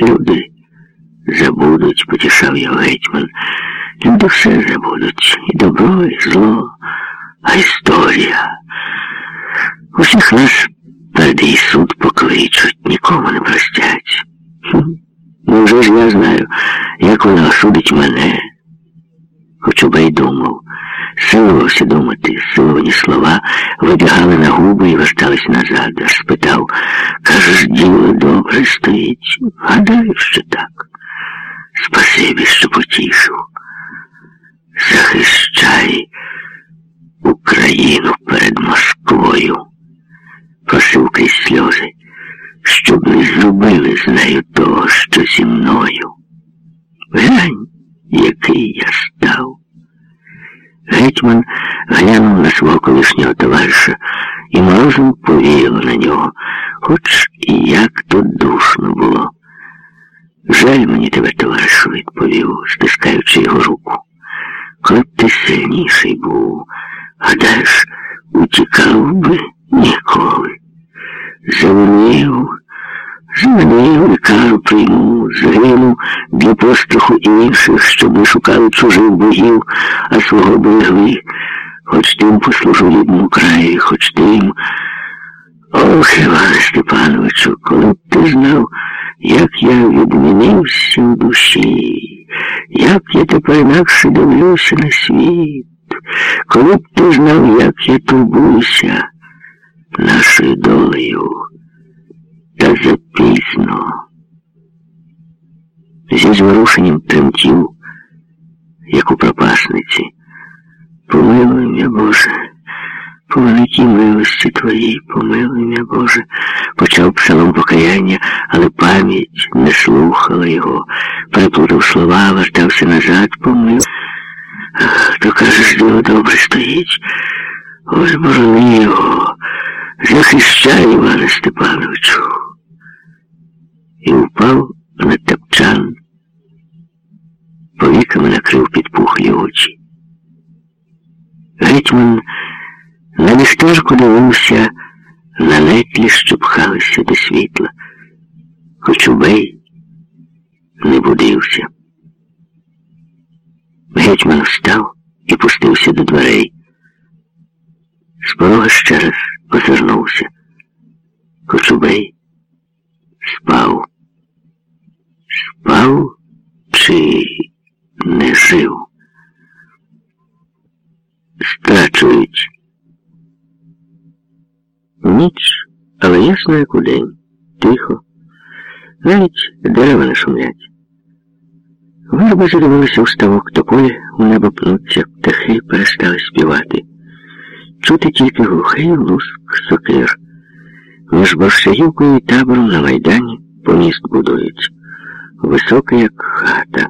Люди забудуть, потішав його гетьман. Люди все забудуть. І добро, і зло, а історія. Усіх нас передий суд покличуть, нікому не простять. Ну вже ж я знаю, як вона осудить мене. Силувався думати, силовані слова вибігали на губи і вертались назад, аж спитав, кажеш, діло добре стоїть. Гадаю, що так. Спасибі, що потішив. Захищай Україну перед Москвою. Просив крізь сльози, щоб не зробили з нею того, що зі мною. Глянь, який я став. Гетьман глянув на свого колишнього товариша і морозом повіяло на нього, хоч і як тут душно було. Жаль мені тебе, товаришу, відповів, стискаючи його руку. Б ти сильніший був, гадаєш, утікав би ніколи. Завинив, і кару прийму, загинув для постраху інших, щоб не шукали чужих богів, а свого берегли. Хоч тим послужу рідному краї, хоч тим. Ох, Іване Степановичу, коли б ти знав, як я відмінився в душі, як я тепер інакше дивлюся на світ, коли б ти знав, як я турбуюся нашою долею, Зворушенням тремтів, як у пропасниці. Помилуй мене, Боже. По великій милості твоїй, помилуй мене, Боже, почав псалом покаяння, але пам'ять не слухала його, переплутав слова, вертався назад, помилуй. То кажеш, діло добре стоїть. Ось борони його, захищай, Іване Степановичу. І впав на тапчан, накрив підпухлі очі. Гетьман на ліхтарку дивився на нетлі, що пхалися до світла. Хоч убей не будився. Гетьман встав і пустився до дверей. З порога ще раз озирнувся. Кочубей спав. Спав чи не жив? Страчують. Ніч, але ясно, як у день. Тихо. Навіть дерева не шумлять. Верби задивилися у ставок тополі, у небо пнуться, птахи перестали співати. Чути тільки глухий луск сокир. Між борщагівкою і табором на майдані поміст будують. Високий, як хата.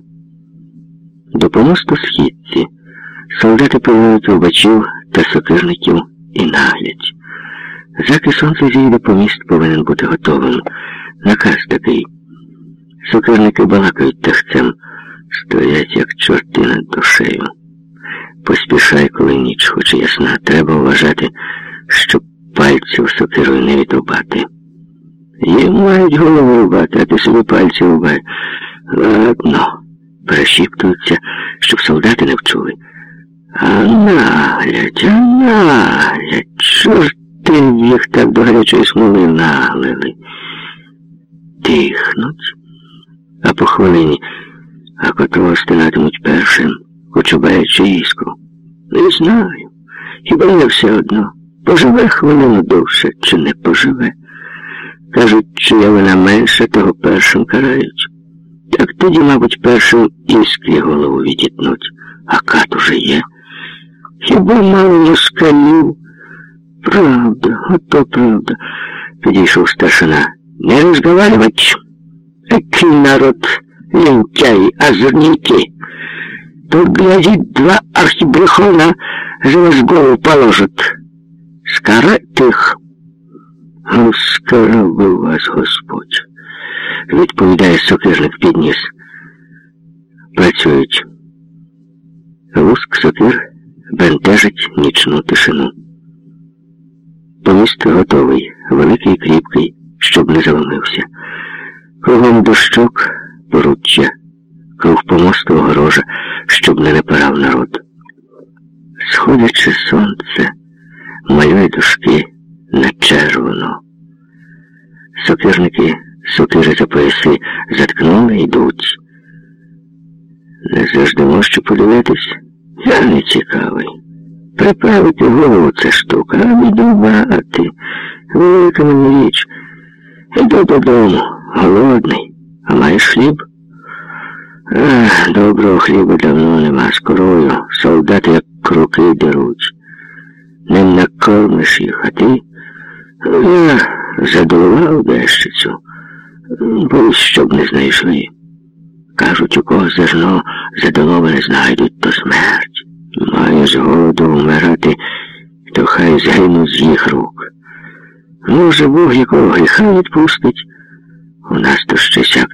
До помосту східці солдати пилують рубачів та сокирників і наглядь. Заки сонце зійде, поміст повинен бути готовим. Наказ такий. Сокирники балакають тахцем, стоять, як чорти над душею. Поспішай, коли ніч, хоч ясна, треба вважати, щоб пальців сокирою не відрубати. Їм мають голову рубати, а ти собі пальці рубай. Ладно, перешіптуються, щоб солдати не вчули. А наглядь, а наглядь, чорти їх так до гарячої смоли наглили. Тихнуть, а по хвилині, а котрого стинатимуть першим, Кочубає чи іскру. Не знаю. Хіба не все одно. Поживе хвилину довше, чи не поживе. Кажуть, чия вона менша, того першим карають. Так тоді, мабуть, першим іскрі голову відітнуть, а кат уже є. Хіба мало москалів? Правда, ото правда, підійшов старшина. Не розговаривать. Який народ, лентяй, озорники. Тут, глядит, два архибрехона за вас голову положат. Скарать их. Ну, скарав би вас Господь. Відповідає сокирник підніс. Працюють. Луск сокир бентежить нічну тишину. Поміст готовий, великий кріпкий, щоб не заломився. Кругом дощок, поруччя, круг помосту огорожа, щоб не напирав народ. Сходячи сонце, малює дошки на червоно. Сокирники сокири за пояси заткнули йдуть. Не заждемо, що подивитись, я не цікавий. Приправити голову це штука, а відрубати. Велика мені річ. Іду додому, голодний, а маєш хліб? Ах, доброго хліба давно нема з корою. Солдати як круки деруть. Не накормиш їх, а ти я задолував дещицю, боюсь, щоб не знайшли. Кажуть, у кого зерно задоловане знайдуть, то смерть. Має з голоду вмирати, то хай згинуть з їх рук. Може, Бог якого гріха відпустить. У нас то ще сяк